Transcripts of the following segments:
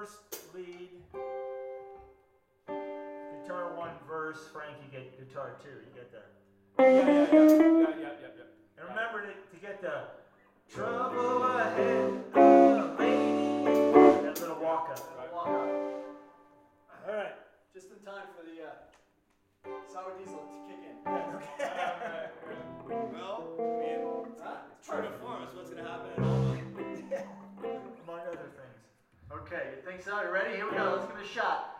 first lead. Guitar one verse. Frank, you get guitar two. You get the. Yeah, yeah, yeah, yeah, yeah, yeah, yeah. And remember to, to get the trouble ahead, lady. That little walk up. Right. Walk up. All right. Just in time for the uh, sour diesel to kick in. Okay. Well, I mean, Huh? it's true to form. It's what's gonna happen in all. Among other things. Okay, you think so? You ready? Here we go. Let's give it a shot.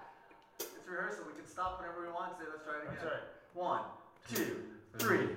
It's rehearsal. We can stop whenever we want to. Let's try it again. That's right. One, two, three.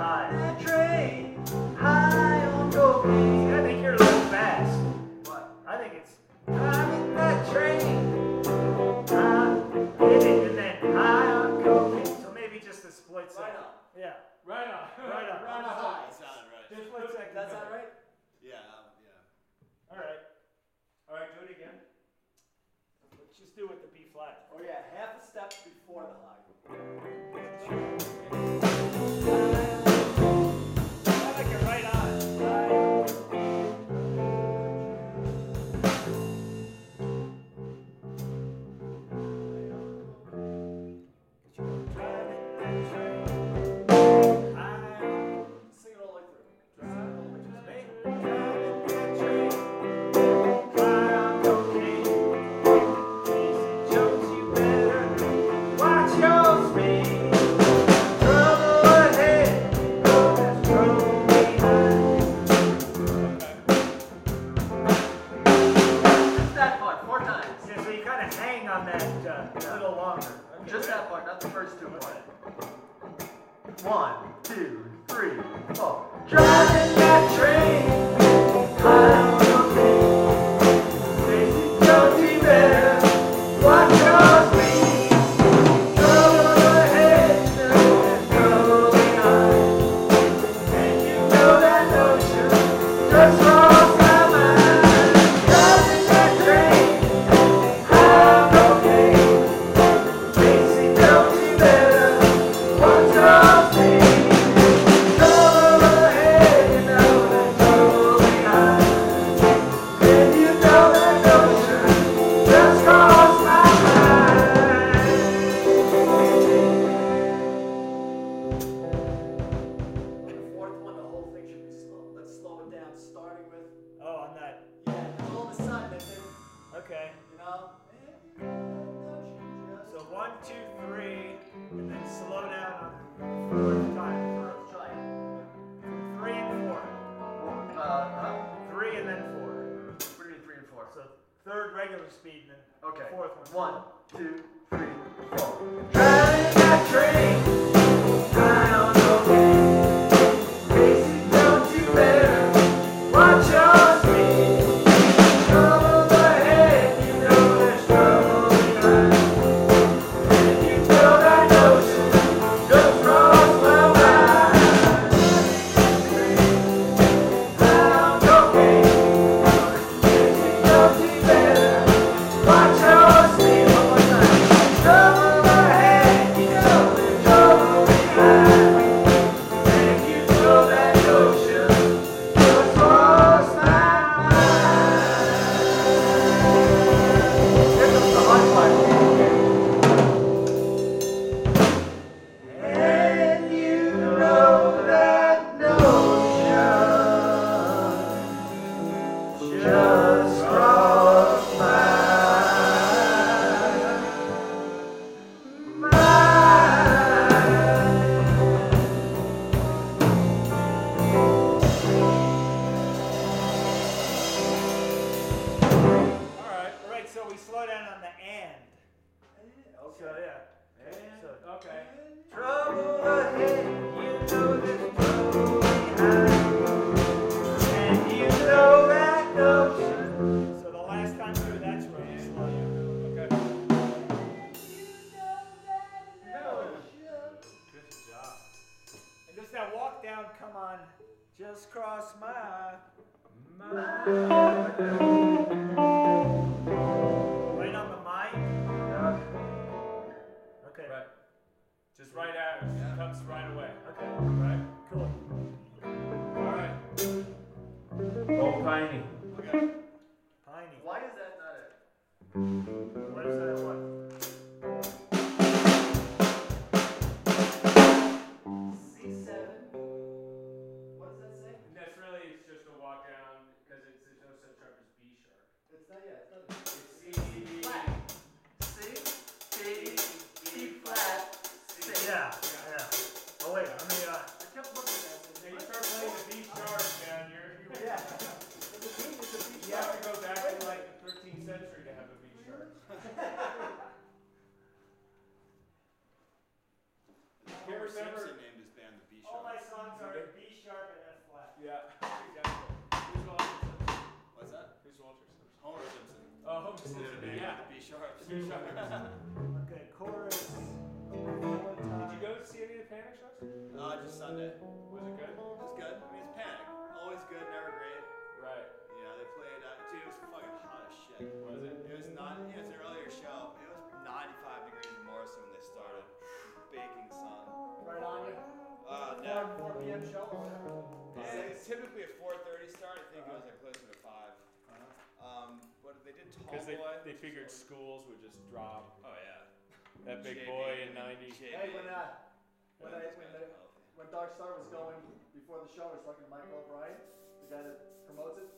high. Train, high on cocaine. I think you're a little fast. What? I think it's I'm in that train. High, hitting and then high on cocaine. So maybe just a split second. Right on. Yeah. Right up. Right up. Right up. High. It sounded right. Just split second. That's not right? Yeah. yeah. All right. All right. Do it again. Let's just do it with the B flat. Oh yeah, half a step before the high. One, two, three, four. Driving that train. Schools would just drop. Oh yeah. That big JB, boy in 90. JB. Hey, when, uh, when, I, when, the, when Dark Star was going before the show, I was talking to Michael O'Brien, the guy that promotes it.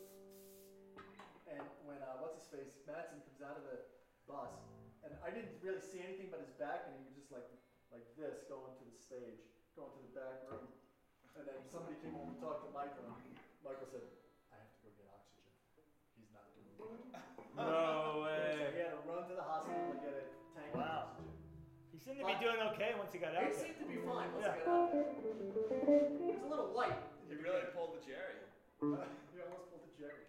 And when uh, what's his face, Mattson comes out of the bus, and I didn't really see anything but his back, and he was just like like this going to the stage, going to the back room. And then somebody came over and talked to Michael, and Michael said, "I have to go get oxygen. He's not doing good." No So way. he had to run to the hospital to get a tank Wow. of oxygen. He seemed to be doing okay once he got out He there. seemed to be fine once Yeah. he got out there. He was a little white. He really pulled the Jerry. Uh, he almost pulled the Jerry.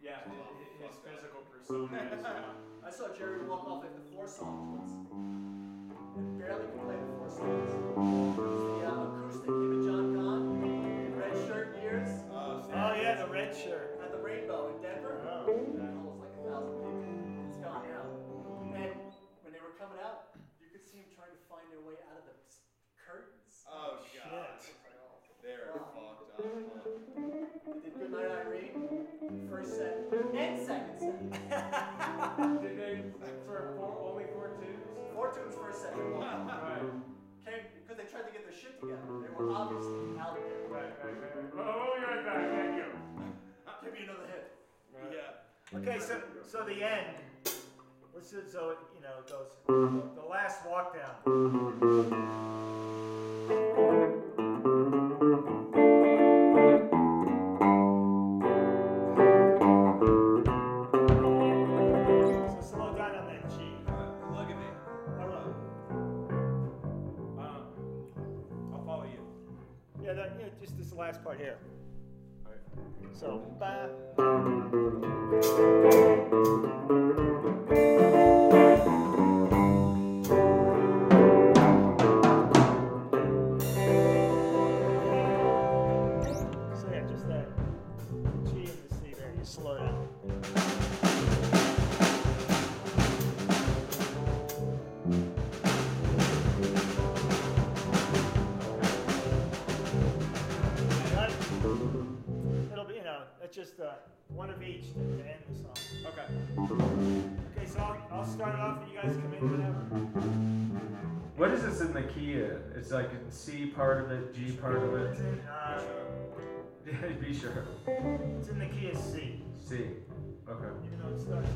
Yeah, hi- his physical persona is. Uh, I saw Jerry walk off after four songs once. And barely could play the four songs. It was the uh, acoustic, him and John Kahn, red shirt years, Oh, Oh yeah, the red shirt. at the Rainbow in Denver. Oh. Up. huh? Goodnight Irene, first set, and second set. did they for only four twos? Four tunes first set. Right, Came because they tried to get their shit together. They were obviously out there. right, right, right. right. Well, we'll right back. Thank you. Give me another hit. Right. Yeah. Okay, so so the end. Let's so it, you know goes. The last walk down. Last part here. Right. So, ba. just uh, one of each to end the song. Okay. Okay, so I'll, I'll start off and you guys come in whatever. What is this in the key? It's like C part of it, G part of it. It's in, uh, yeah, be sure. It's in the key of C. C. Okay. Even though it starts.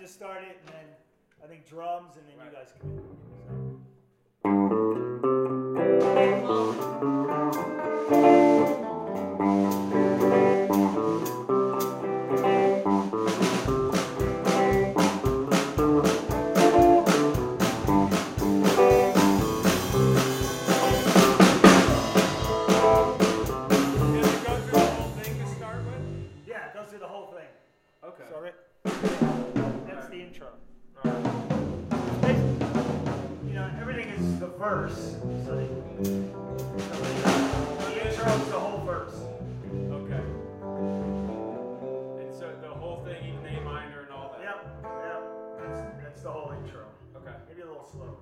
just start it, and then I think drums, and then right. you guys come in. So. slogan.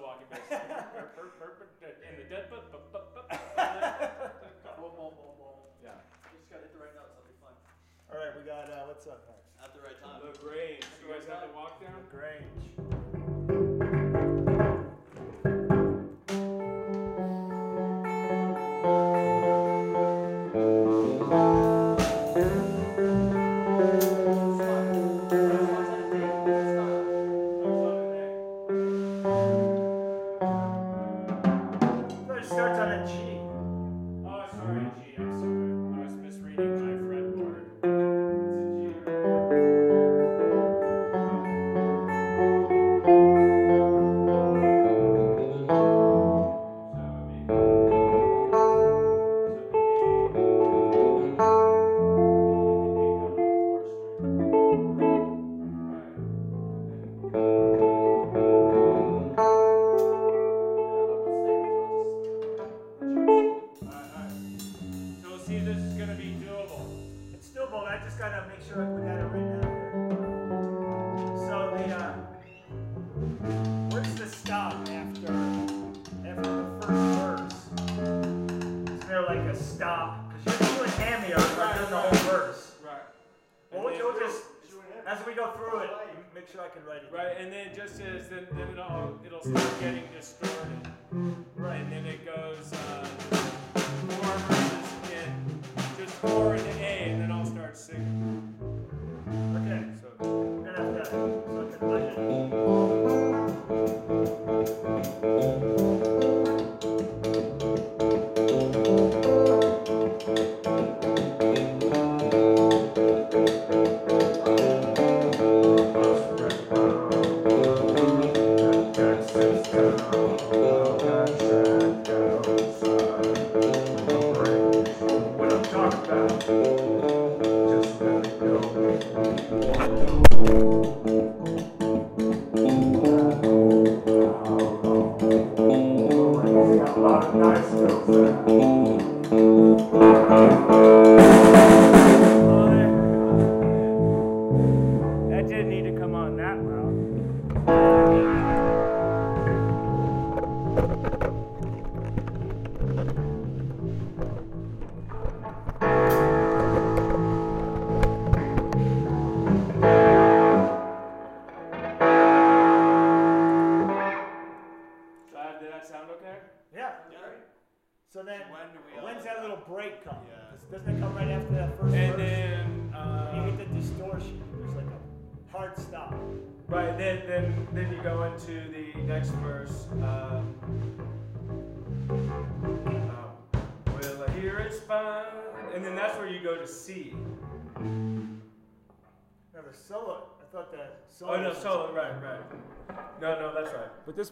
the Walking Dead song. and the dead. Bup, bup, bup, bup, yeah. You just gotta hit the right notes. That'll be fun. All right, we got uh, what's up next? At the right time. The Grange. You guys have the walk down? The Grange.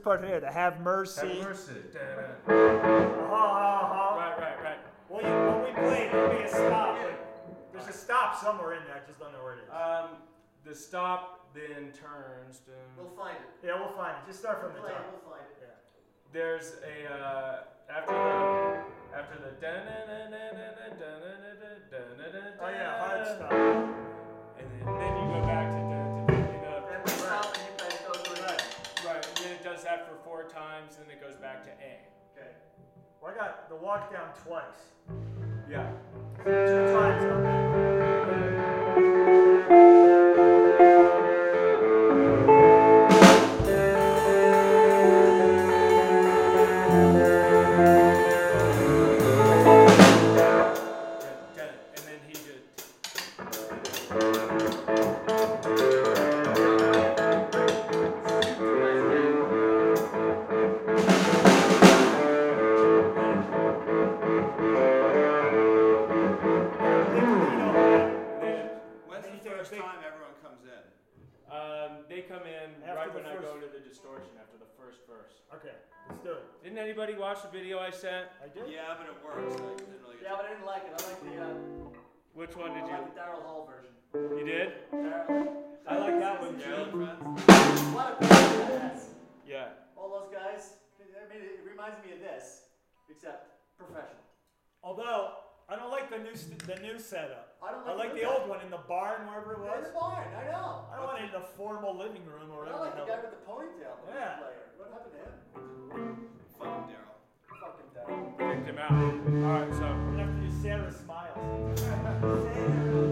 part here, the have mercy. Have mercy. Uh-huh, uh-huh. Right, right, right. Well, you, when we play, there'd be a stop. Yeah. There's a stop somewhere in there. I just don't know where it is. Um, the stop then turns to. We'll find it. Yeah, we'll find it. Just start from we'll the top. We'll find it. Yeah. There's a uh, after the after the. Oh yeah, hard stop. And then, then you go back to. four times, and then it goes back to A. Okay. Well, I got the walk down twice. Yeah. Two times. good? I like that one, Joe. What a badass. Yeah. All those guys, I mean, it reminds me of this, except professional. Although, I don't like the new st- the new setup. I don't like, I like the, the old one in the barn, wherever it was. In the barn, I know. I don't want it in the formal living room or whatever. I like the guy with the ponytail. The yeah. Player. What happened to him? Fucking Daryl. Fucking Daryl. Picked him out. All right, so we have to do Sarah smiles.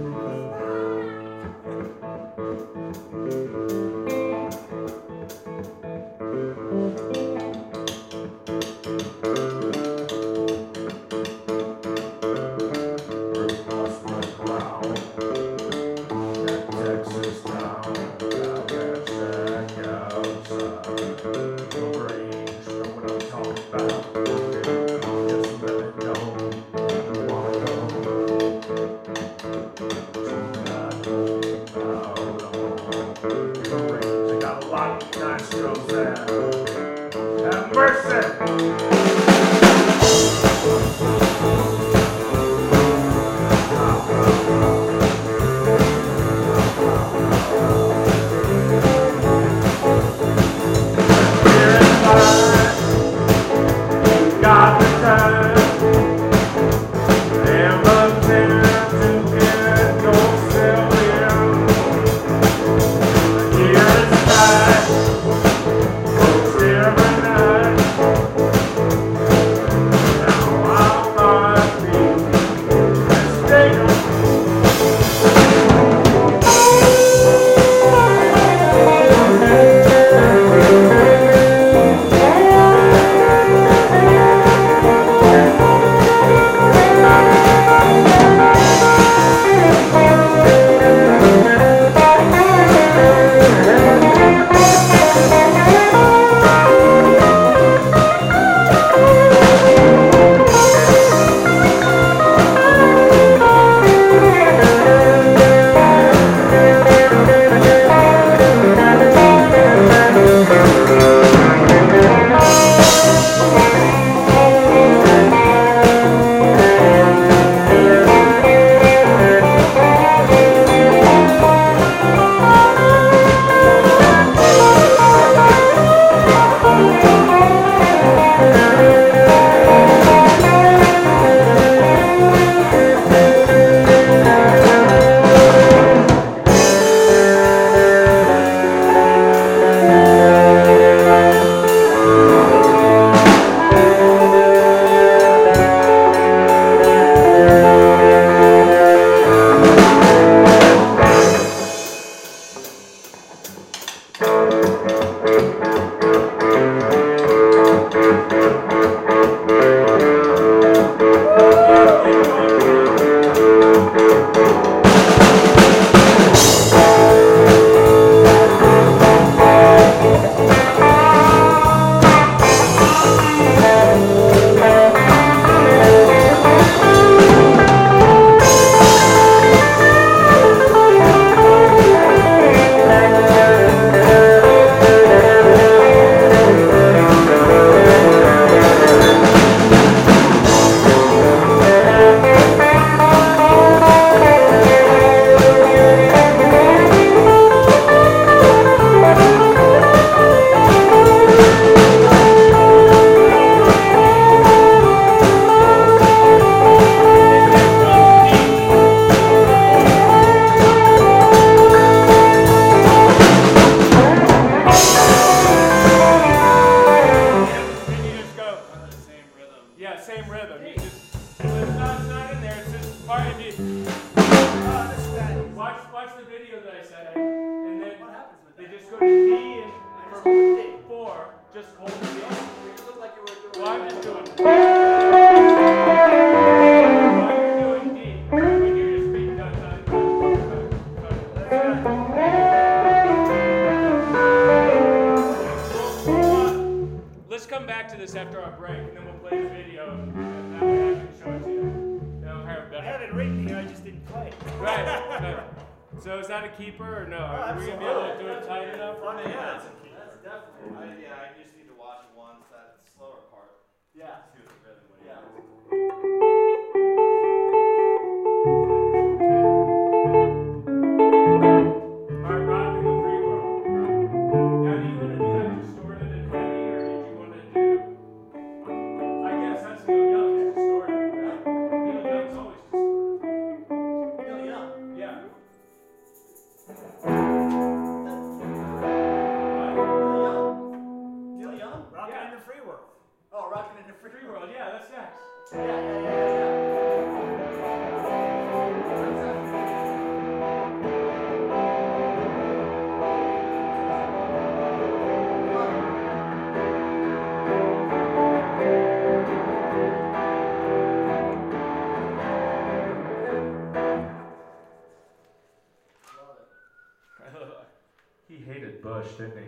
he hated Bush, didn't he?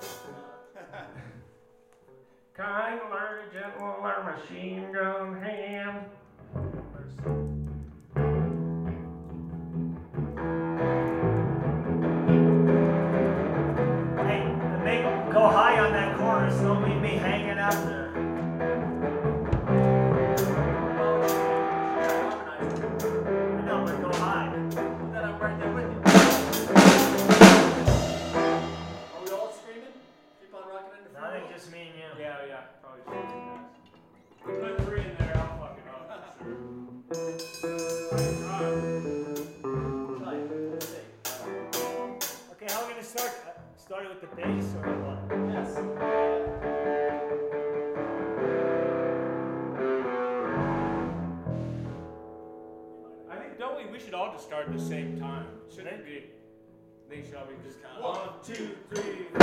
Kindler, gentler, machine gun hand. Hey, make, go high on that corner. Don't leave me hanging out there. at the same time. Should I be? They shall be just count. One, two, three.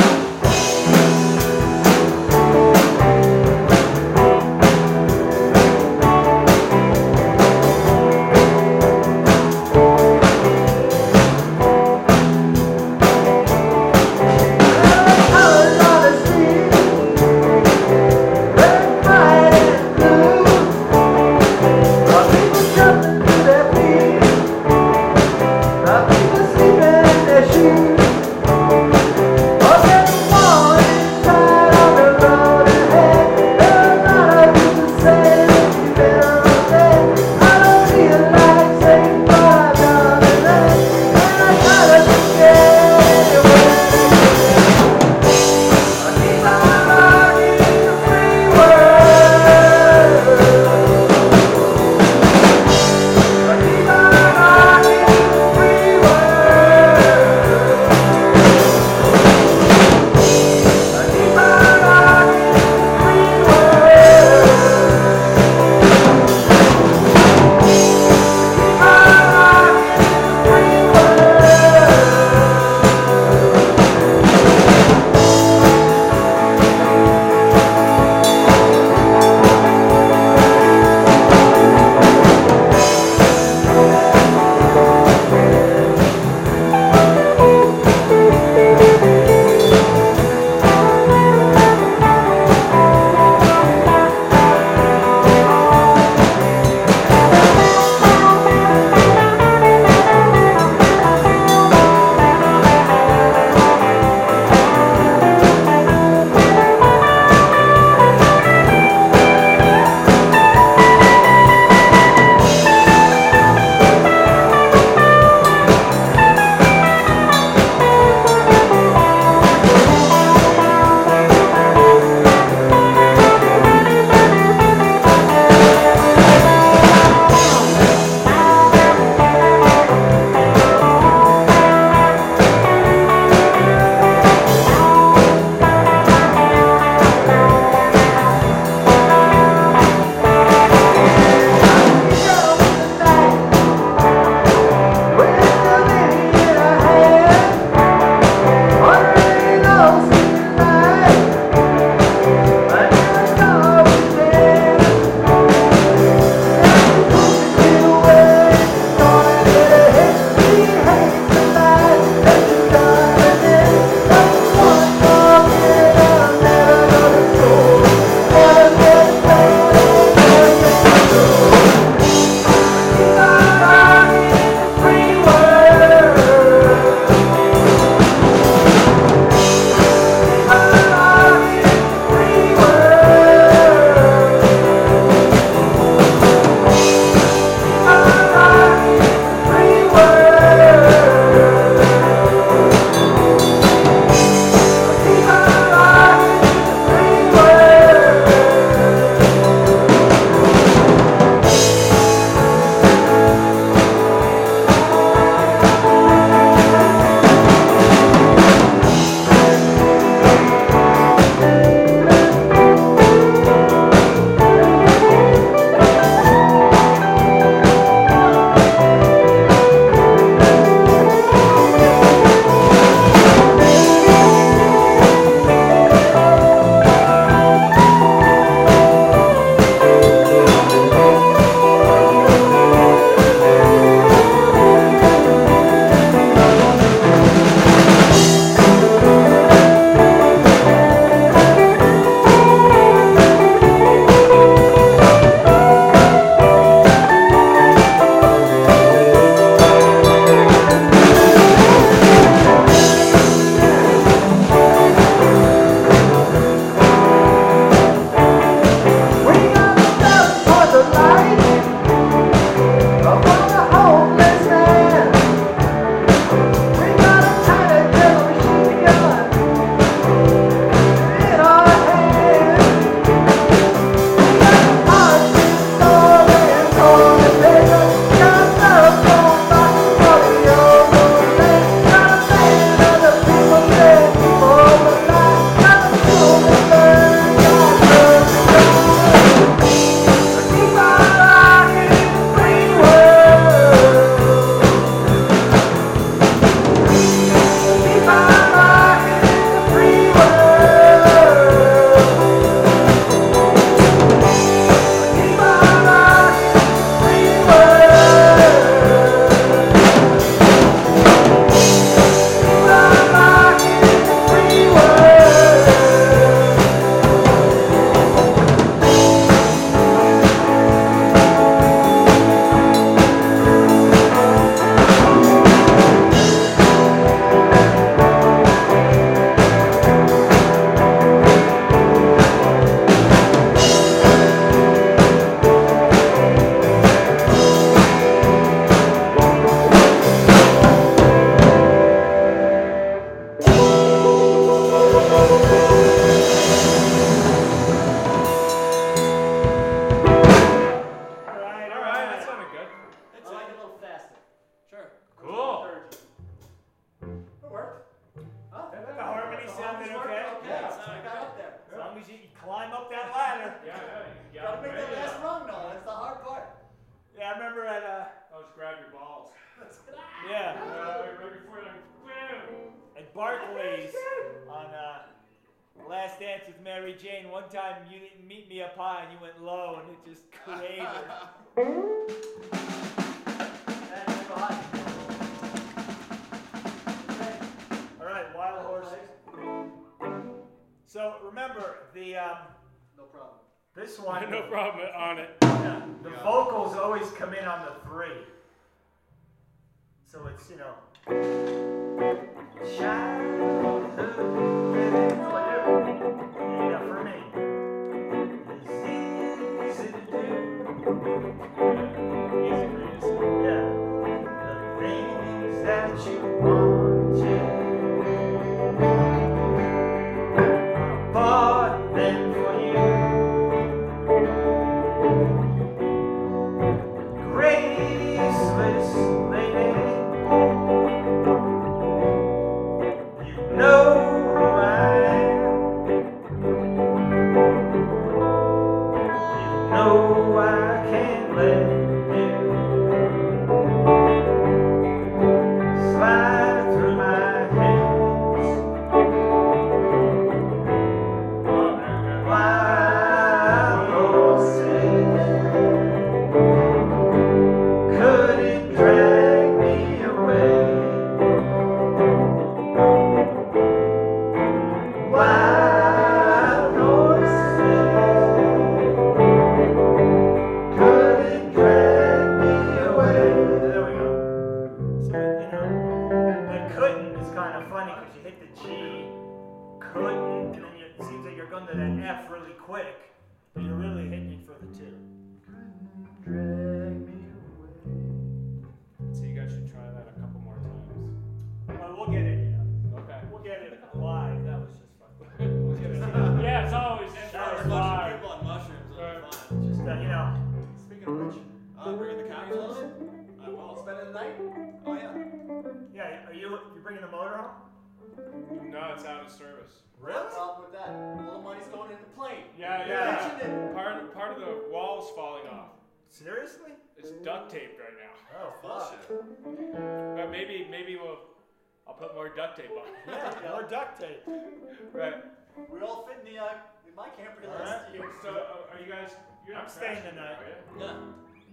Guys? You're I'm staying crashing, tonight. Are you?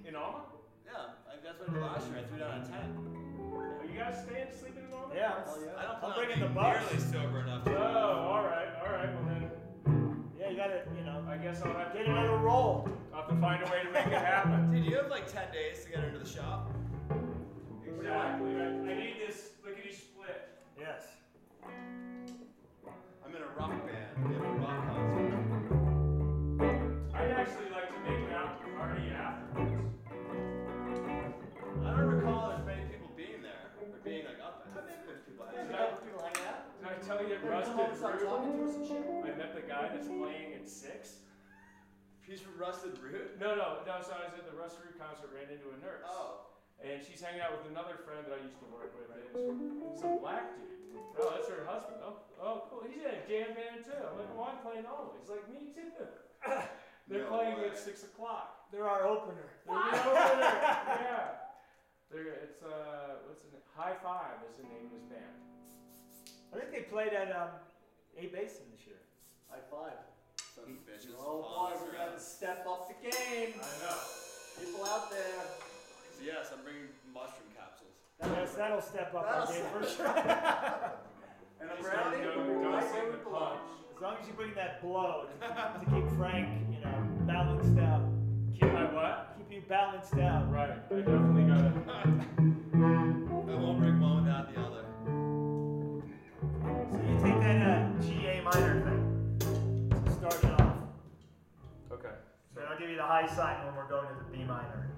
Yeah. In Alma? Yeah. I, that's what I did last year. I threw down a ten. Are you guys staying sleeping in Alma? Yeah. Hell yeah. I don't I'm bringing on the being bus. nearly sober enough to. Oh, all right, all right. Well then, Yeah, you gotta, you know, I guess I'll have to get another roll. I'll have to find a way to make it happen. Dude, you have like ten days to get into the shop. Exactly. Right. I need this lickety split. Yes. I'm in a rock band. We have a rock concert. Party afterwards. I don't recall there's many people being there or being like up there. Maybe there's people. Yeah, out we people hanging out. Did I tell you They're gonna come Rusted over and start Root? talking to us and shit. I met the guy that's playing at six. He's from Rusted Root. No, no, no. So I was at the Rusted Root concert, ran into a nurse. Oh. And she's hanging out with another friend that I used to work with. And it's some black dude. Oh, that's her husband. Oh, oh, cool. He's in a jam band too. I'm like, well, playing all. He's like, me too. They're No playing way. at six o'clock. They're our opener. They're the opener. yeah. They're, it's uh, what's the name? High Five is the name of his band. I think they played at um, A Basin this year. High five. Son of bitches. Oh boy, following us we're gonna step up the game. I know. People out there. So yes, I'm bringing mushroom capsules. Yes, that'll step up our That'll game for sure. And I'm brownie. don't, don't right where the it punch. As long as you bring that blow to, to keep Frank, you know, balanced out. Keep my what? Keep you balanced out. Right. I definitely got it. I won't bring one without the other. So you take that uh, G A minor thing start it off. Okay. So I'll give you the high sign when we're going to the B minor.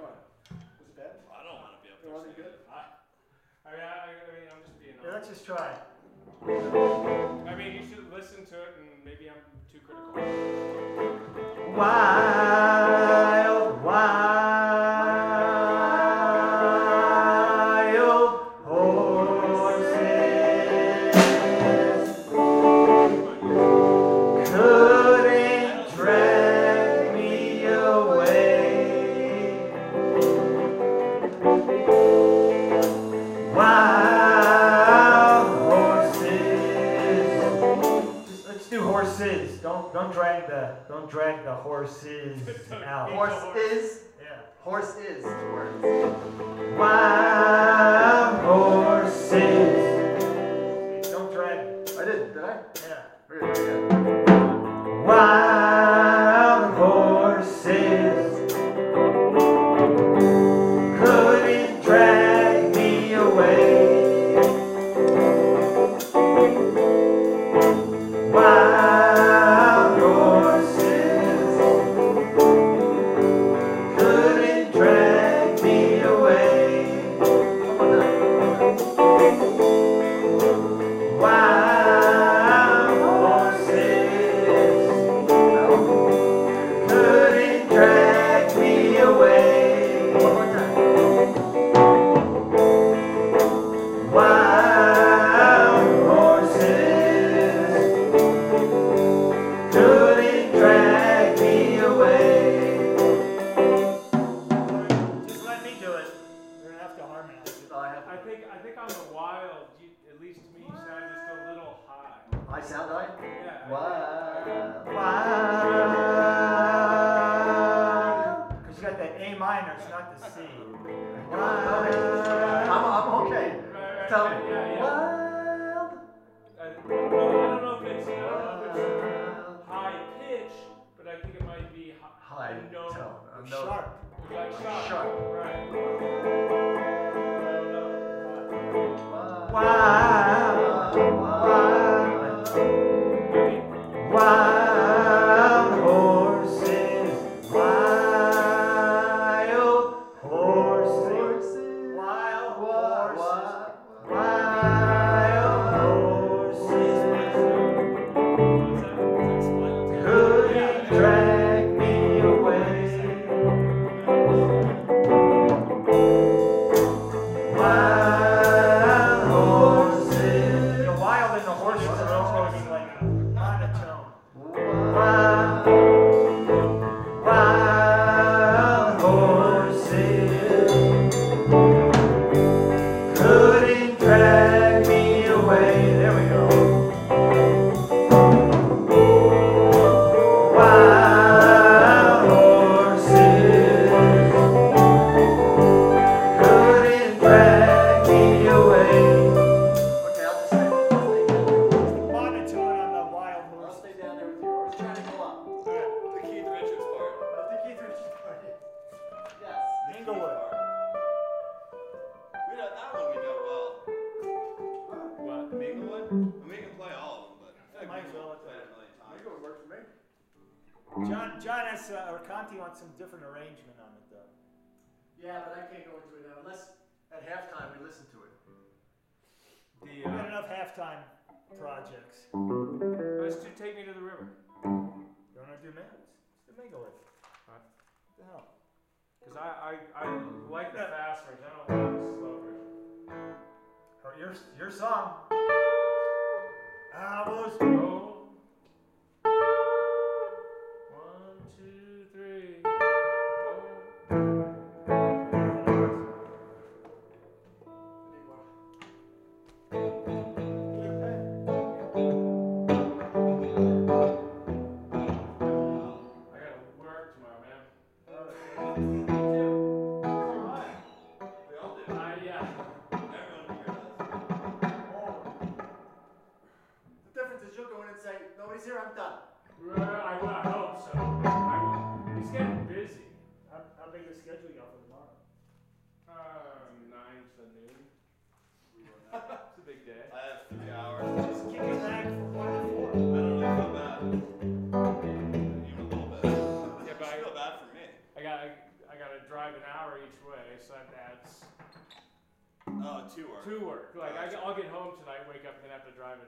Was it bad? I don't want to be up It there. wasn't good? that. I, I mean, I, I mean, I'm just being Here, honest. let's just try. I mean, you should listen to it, and maybe I'm too critical. Why? horses out. Horses. Yeah. Horses. is.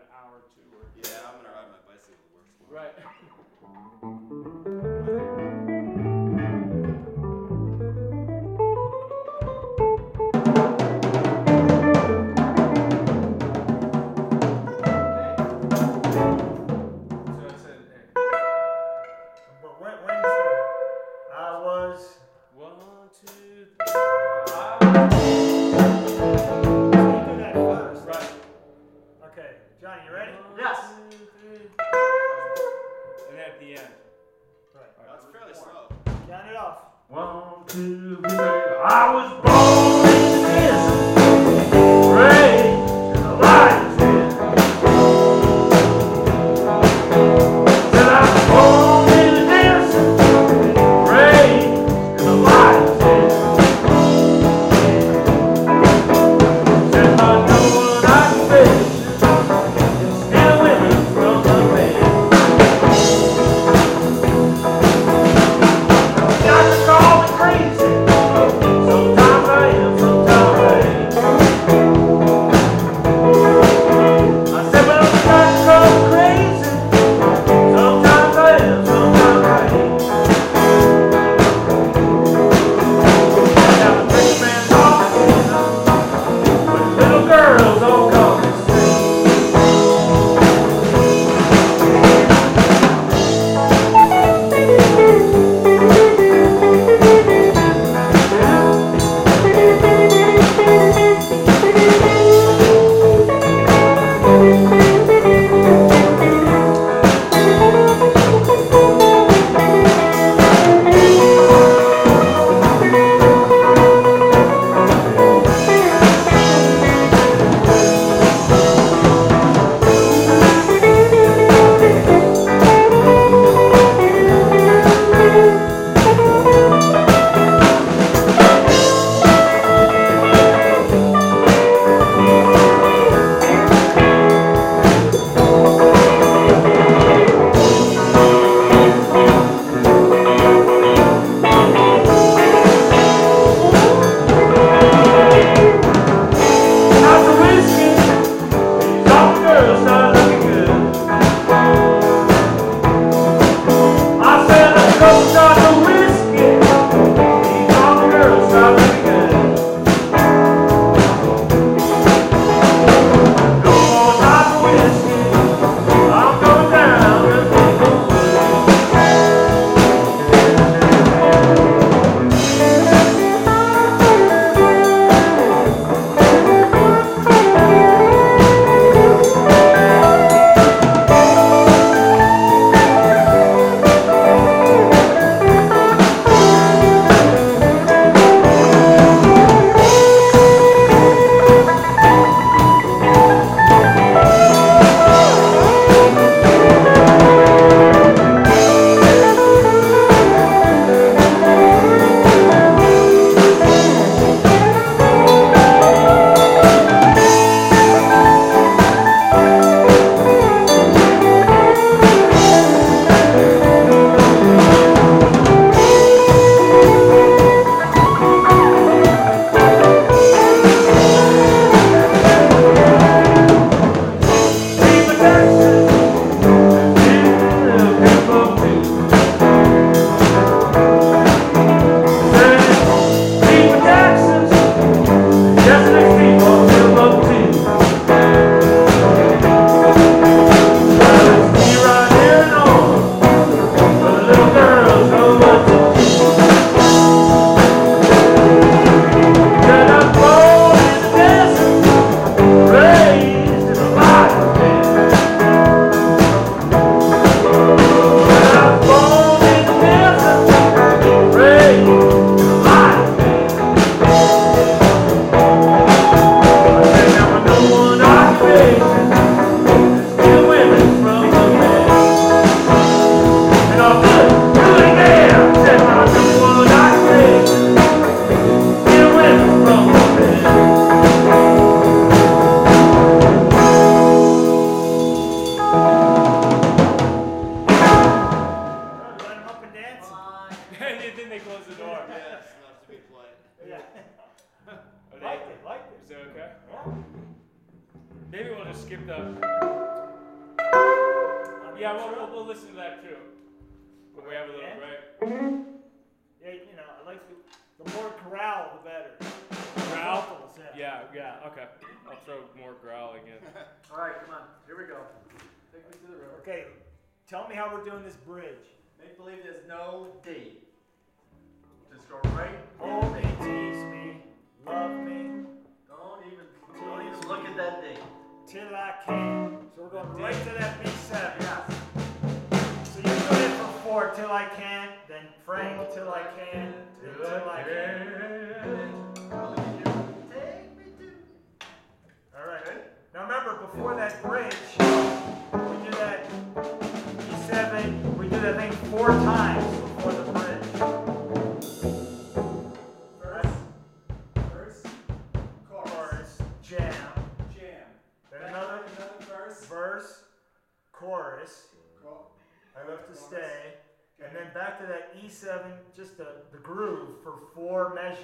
an hour or two. Or yeah, I'm gonna ride my bicycle to work tomorrow. Right. Yes. Mm-hmm. And at the end. Right. right. That's fairly slow. Count it off. One, two, three. I was born in this.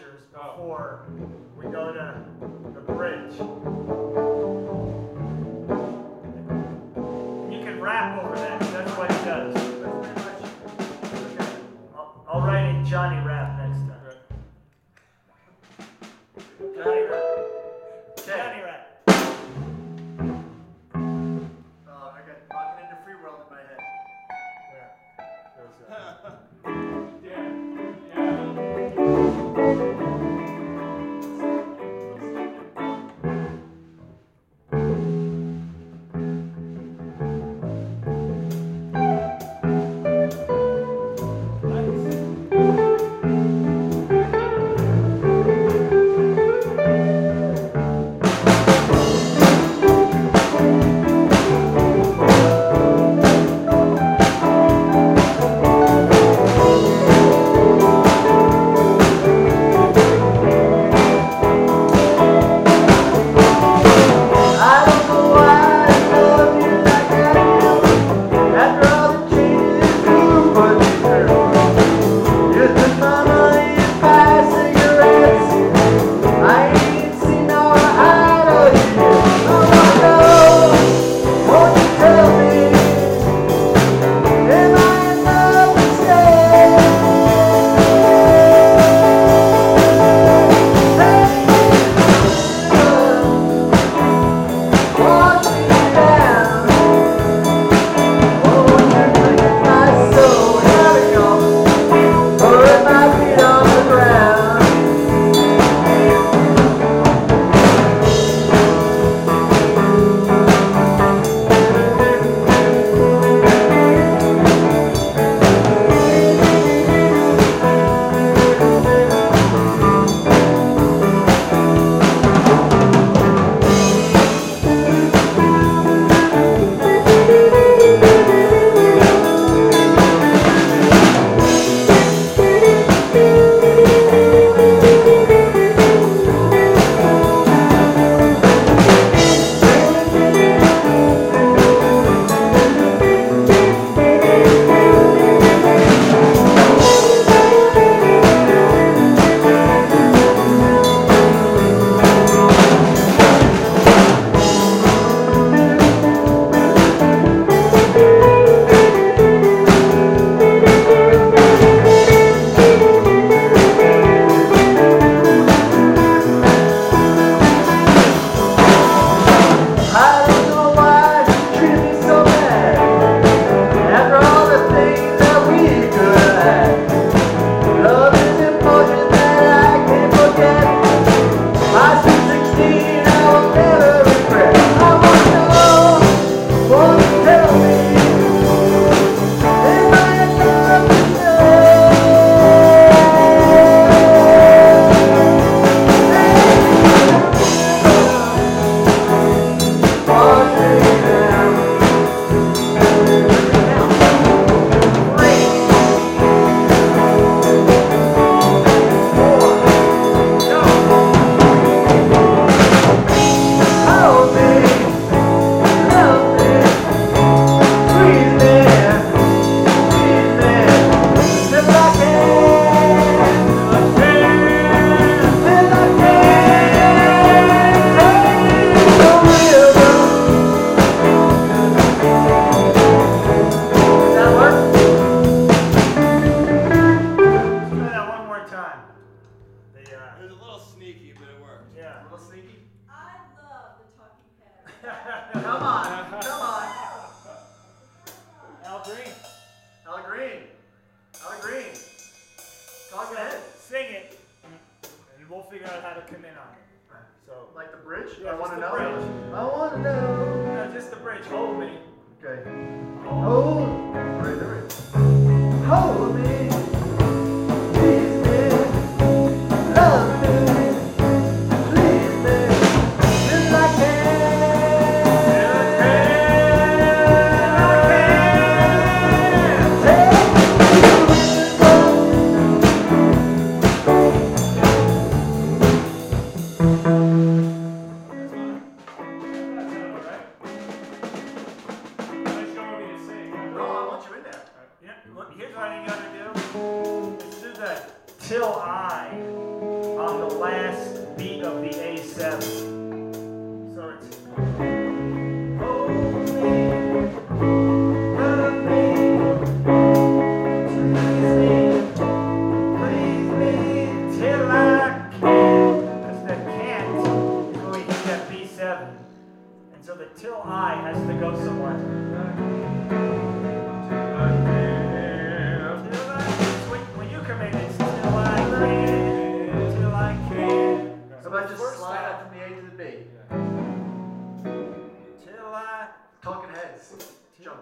measures before we go to the bridge. You can rap over that, that's what he does. That's okay. I'll, write Johnny rap.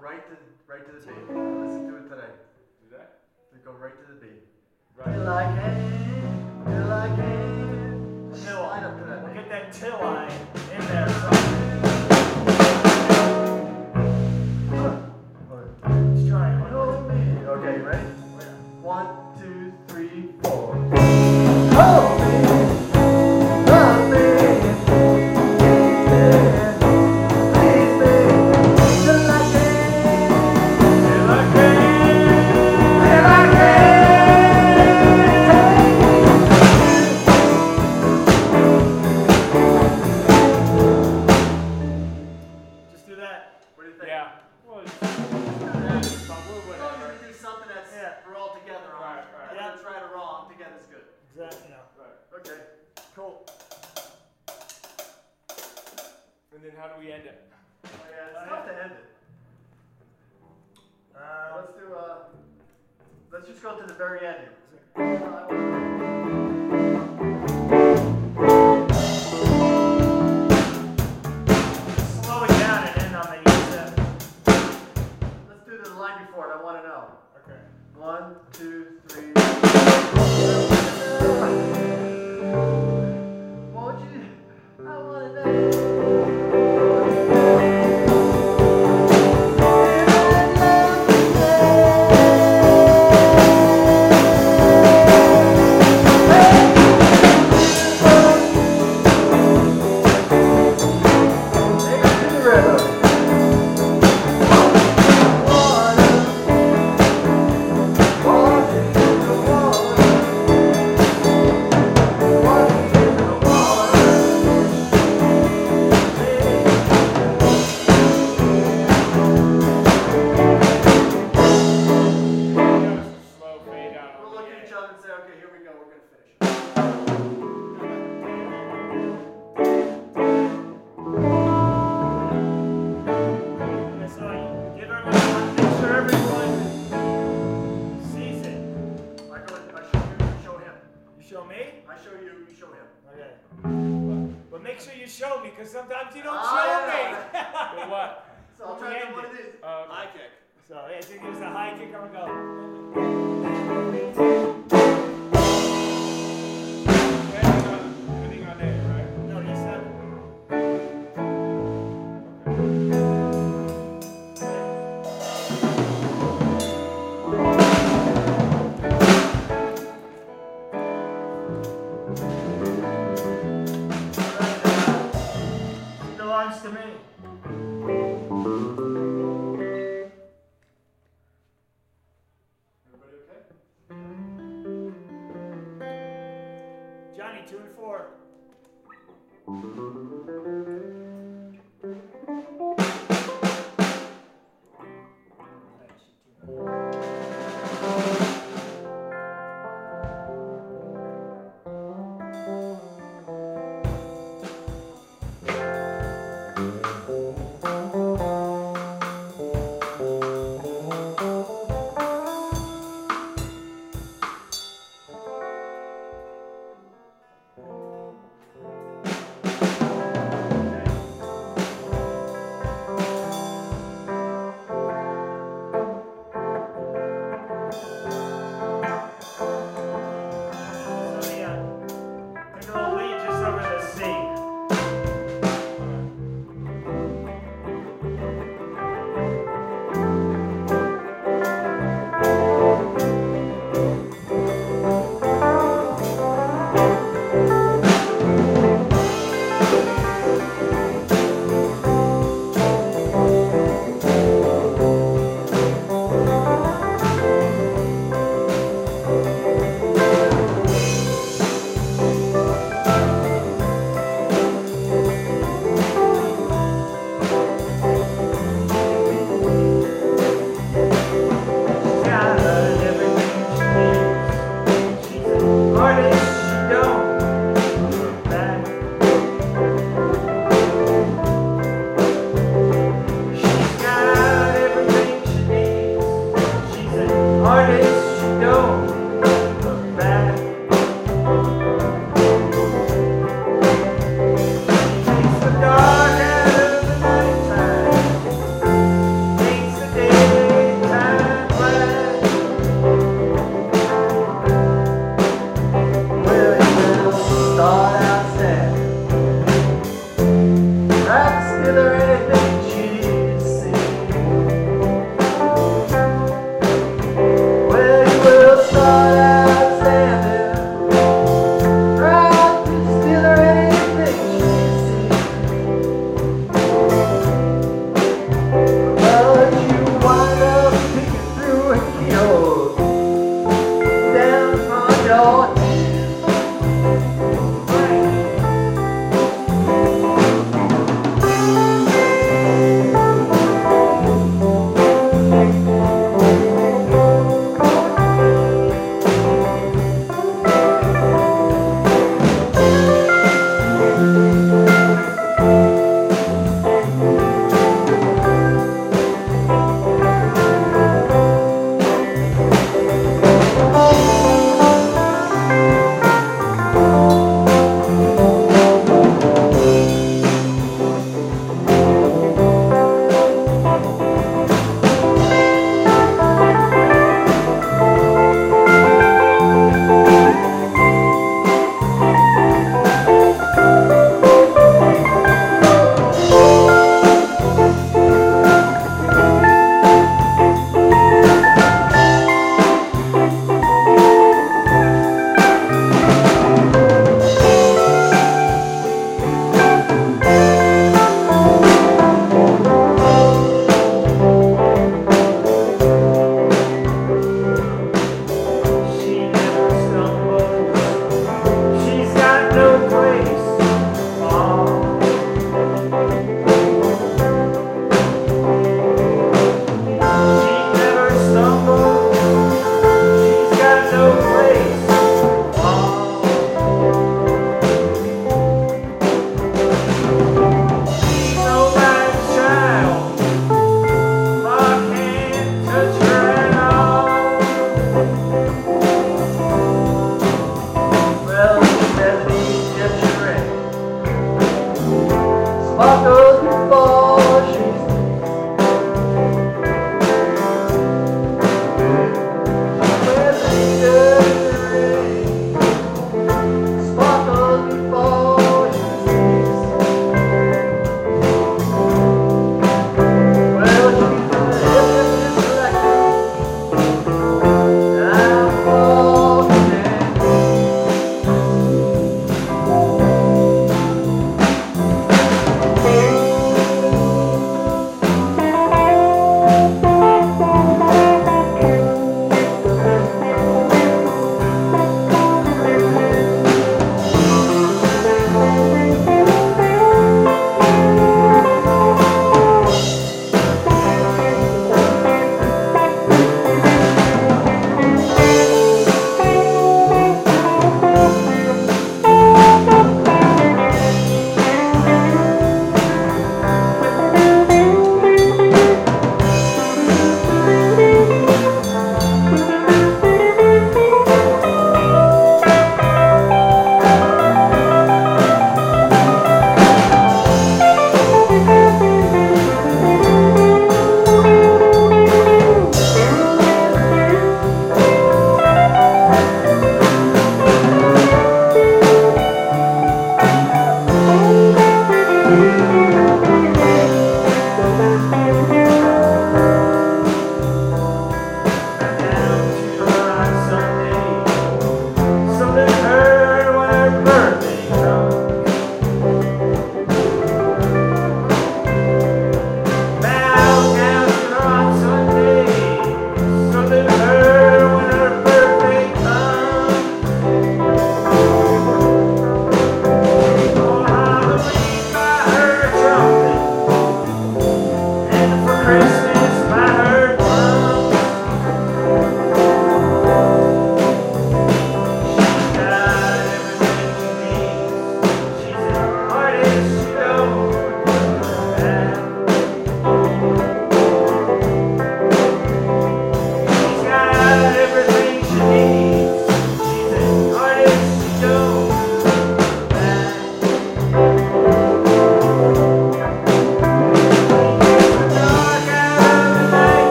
right to right to the Let's do it today. Do that. They go right to the beat. Right. Till I get, till I get. Till I up to that. Get that till I in there. Let's try it. Okay, ready? Oh, One.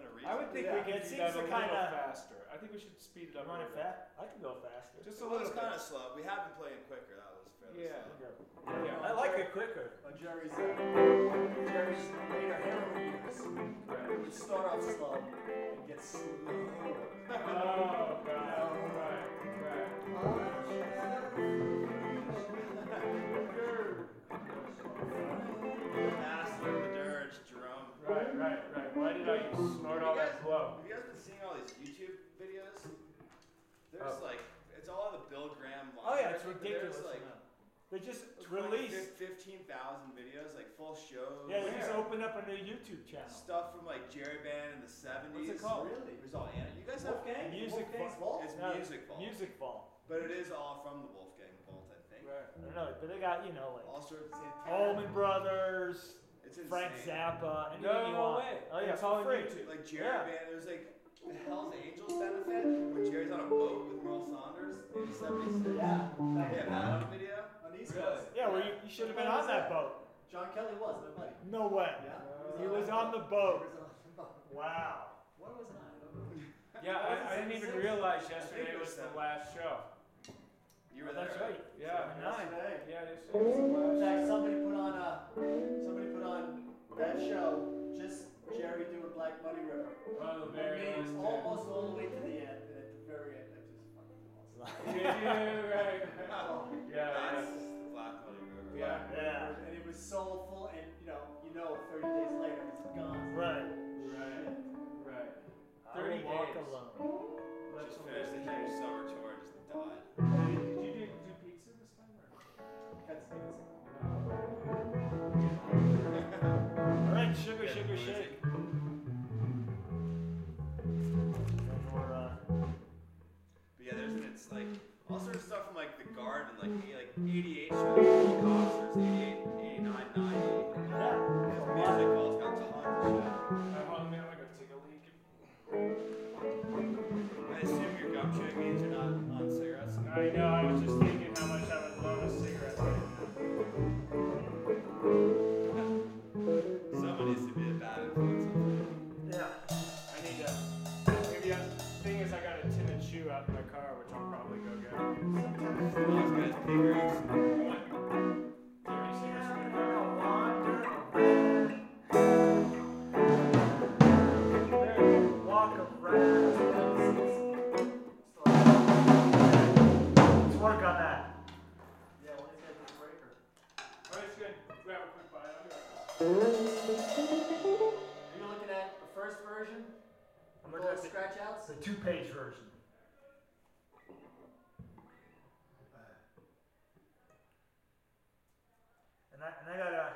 Within a reason. I would think Yeah. we could It do seems that a little kinda- faster. I think we should speed it up. Run it fast? I can go faster. Just a Well, little it's kind of slow. We have been playing quicker. That was fairly Yeah. slow. Yeah. I like it quicker. On Jerry's, Jerry's later heroin years, it would start off slow and get slow. Oh, God. Right, right. Oh, Master right, right. Why did I snort all that blow? Have you guys been seeing all these YouTube videos? There's Oh. like, it's all the Bill Graham. Oh yeah, it's line. ridiculous. There's like they just 20, released. 15,000 videos, like full shows. Yeah, they just Where? opened up a new YouTube channel. Stuff from like Jerry Band in the 70s. What's it called? Really? It was all an- You guys have, Wolfgang? Music Wolfgang's Vault. Vault? it's No, Music Vault. Music Vault. But it is all from the Wolfgang Vault, I think. Right. I don't know, but they got you know like All sorts. of. Allman Brothers, It's insane. Frank Zappa, anything No you want. way. Oh yeah, It's for all free. YouTube. Like Jerry Yeah. Band, it was like the Hell's Angels benefit when Jerry's on a boat with Merl Saunders in the 76. Yeah. Back Yeah, that video. on the East Really? Coast. Yeah, well you, you should have been on that boat. John Kelly was, my buddy. No way. Yeah. He was on the He boat. was on the boat. Wow. Where was I? I don't know. Yeah, I, I didn't even realize yesterday was was the last show. You were oh, That's there. right. Yeah. Nine. Yesterday. Yeah, it is. It In fact, somebody put on a, somebody put on that show, just Jerry doing Black Muddy River. Oh, the very me last almost all the way to the end, and at the very end, I just fucking lost. Yeah, yeah, right. Oh, Yeah, That's yeah. Black Muddy River. Yeah. Yeah. And it was soulful, and you know, you know, 30 days later, it's gone. Right. Right, right. I 30 will walk days. alone. Just finished the huge summer tour just died. All right, sugar, sugar, what is it? shake. And uh, But yeah, there's it's like all sorts of stuff from like the Garden, like like 88 shows, concerts, 88, two page version. And I, and I gotta,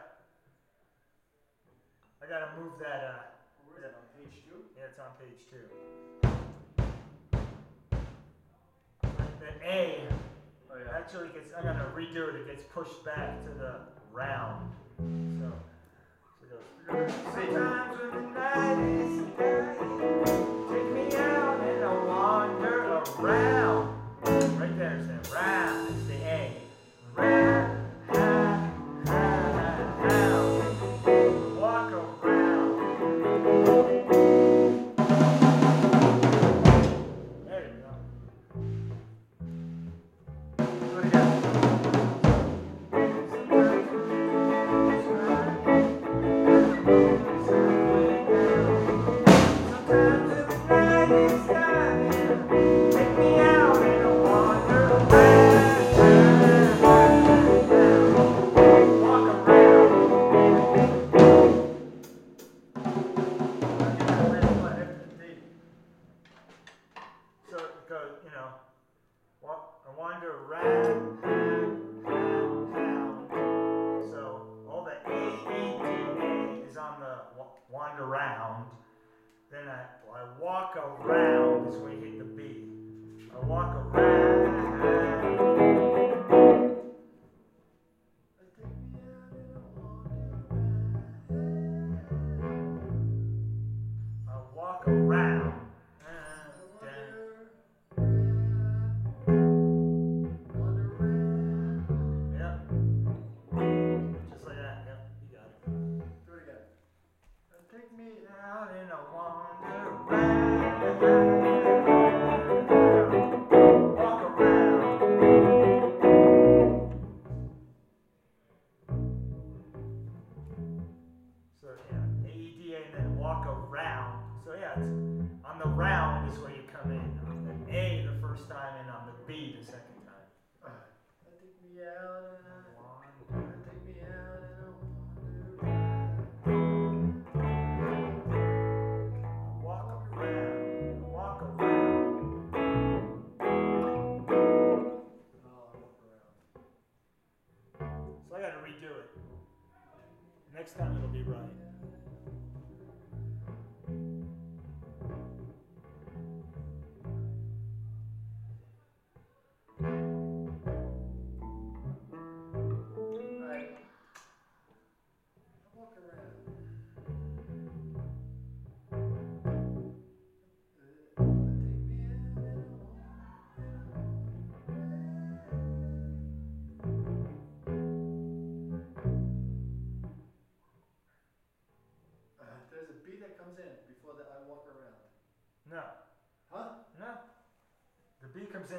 I gotta move that. Uh, Where is that on page two? Yeah, it's on page two. The A oh, yeah. actually gets. I gotta redo it. It gets pushed back to the round. So, so it goes. Sometimes when the night is dirty round. Right there, Sam. Round. I got to redo it. Next time it'll be right.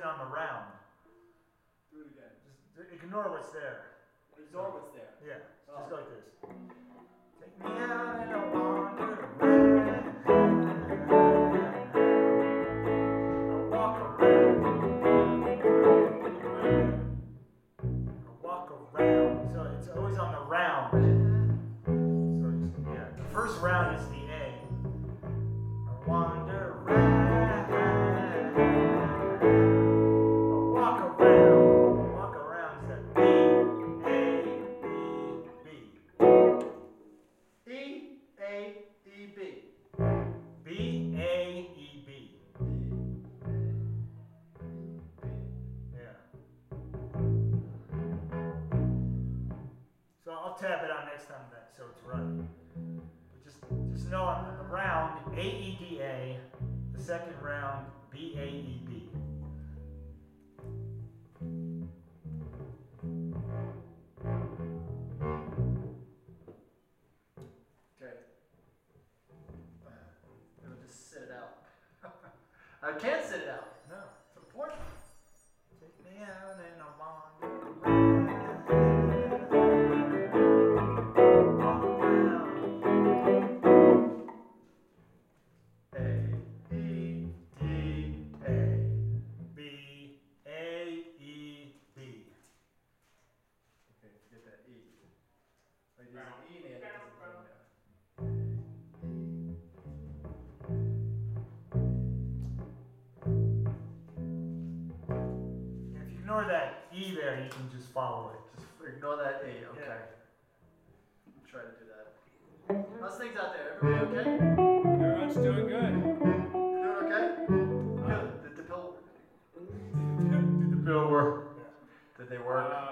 I'm around. Do it again. Just ignore what's there. Follow it. Just ignore that A. Okay. Yeah. Try to do that. How's things out there? Everybody okay? Everyone's doing good. You doing okay? Good. Did the pill? Did the bill work? Did they work? Uh,